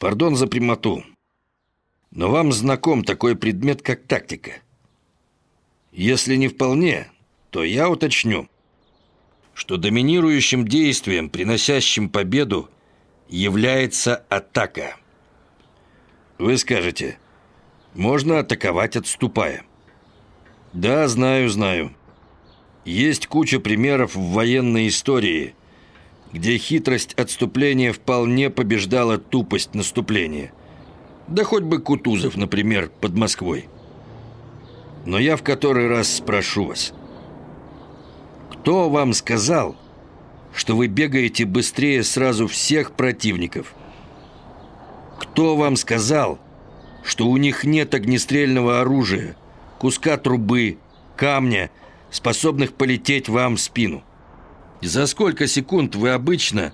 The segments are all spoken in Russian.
Пардон за прямоту. Но вам знаком такой предмет, как тактика. Если не вполне, то я уточню, что доминирующим действием, приносящим победу, является атака. Вы скажете, можно атаковать, отступая. Да, знаю, знаю. Есть куча примеров в военной истории, где хитрость отступления вполне побеждала тупость наступления. Да хоть бы Кутузов, например, под Москвой. Но я в который раз спрошу вас. Кто вам сказал, что вы бегаете быстрее сразу всех противников? Кто вам сказал, что у них нет огнестрельного оружия, куска трубы, камня, способных полететь вам в спину? За сколько секунд вы обычно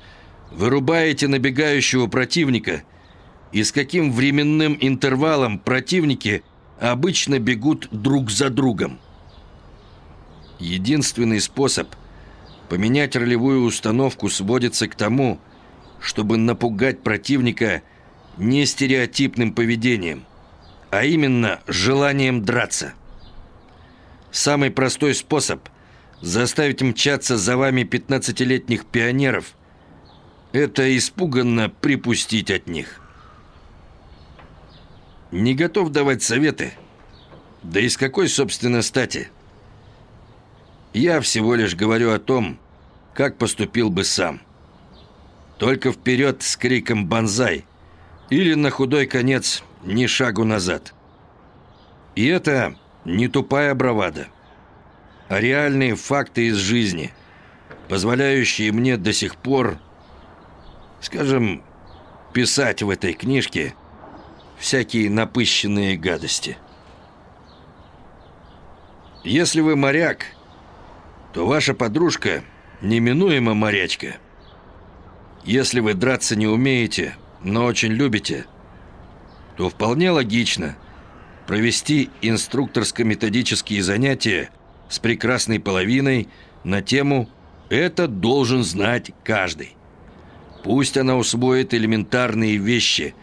вырубаете набегающего противника и с каким временным интервалом противники обычно бегут друг за другом? Единственный способ поменять ролевую установку сводится к тому, чтобы напугать противника не стереотипным поведением, а именно желанием драться. Самый простой способ – Заставить мчаться за вами 15-летних пионеров – это испуганно припустить от них. Не готов давать советы? Да и с какой, собственно, стати? Я всего лишь говорю о том, как поступил бы сам. Только вперед с криком «Бонзай!» или на худой конец «Ни шагу назад!» И это не тупая бравада – а реальные факты из жизни, позволяющие мне до сих пор, скажем, писать в этой книжке всякие напыщенные гадости. Если вы моряк, то ваша подружка неминуемо морячка. Если вы драться не умеете, но очень любите, то вполне логично провести инструкторско-методические занятия с прекрасной половиной на тему «Это должен знать каждый». Пусть она усвоит элементарные вещи,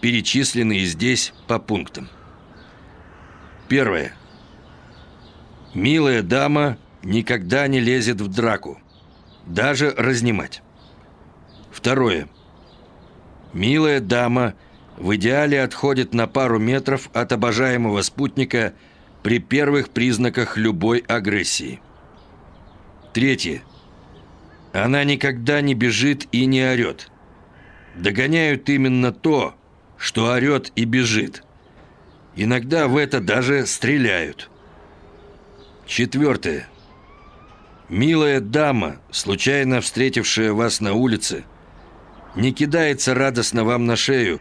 перечисленные здесь по пунктам. Первое. Милая дама никогда не лезет в драку, даже разнимать. Второе. Милая дама в идеале отходит на пару метров от обожаемого спутника – при первых признаках любой агрессии. Третье. Она никогда не бежит и не орет. Догоняют именно то, что орет и бежит. Иногда в это даже стреляют. Четвертое. Милая дама, случайно встретившая вас на улице, не кидается радостно вам на шею,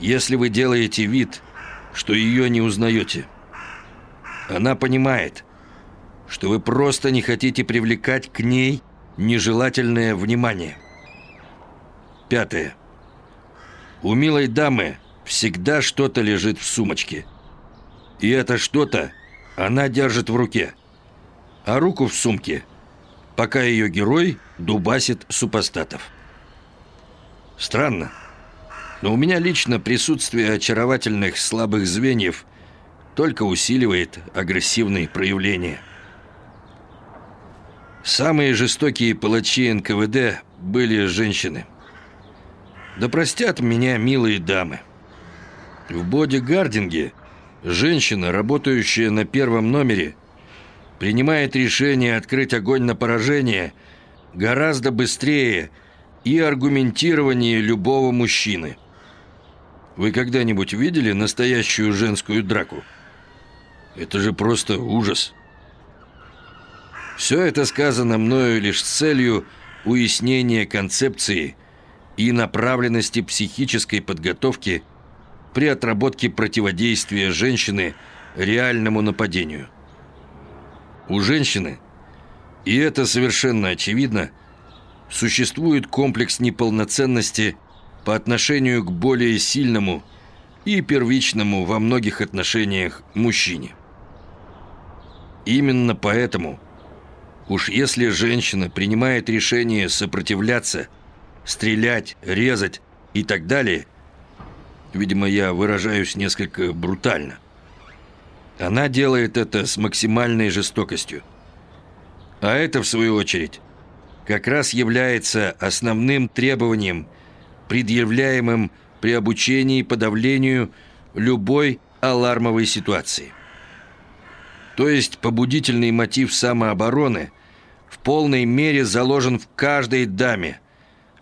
если вы делаете вид, что ее не узнаете. Она понимает, что вы просто не хотите привлекать к ней нежелательное внимание. Пятое. У милой дамы всегда что-то лежит в сумочке. И это что-то она держит в руке. А руку в сумке, пока ее герой дубасит супостатов. Странно. Но у меня лично присутствие очаровательных слабых звеньев только усиливает агрессивные проявления. Самые жестокие палачи НКВД были женщины. Да простят меня милые дамы. В бодигардинге женщина, работающая на первом номере, принимает решение открыть огонь на поражение гораздо быстрее и аргументированнее любого мужчины. Вы когда-нибудь видели настоящую женскую драку? Это же просто ужас. Все это сказано мною лишь с целью уяснения концепции и направленности психической подготовки при отработке противодействия женщины реальному нападению. У женщины, и это совершенно очевидно, существует комплекс неполноценности по отношению к более сильному и первичному во многих отношениях мужчине. Именно поэтому, уж если женщина принимает решение сопротивляться, стрелять, резать и так далее, Видимо, я выражаюсь несколько брутально. Она делает это с максимальной жестокостью. А это, в свою очередь, как раз является основным требованием, предъявляемым при обучении подавлению любой алармовой ситуации. То есть побудительный мотив самообороны в полной мере заложен в каждой даме,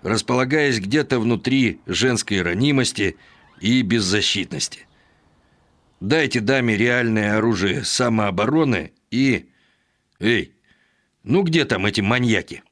располагаясь где-то внутри женской ранимости и беззащитности. Дайте даме реальное оружие самообороны и... Эй, ну где там эти маньяки?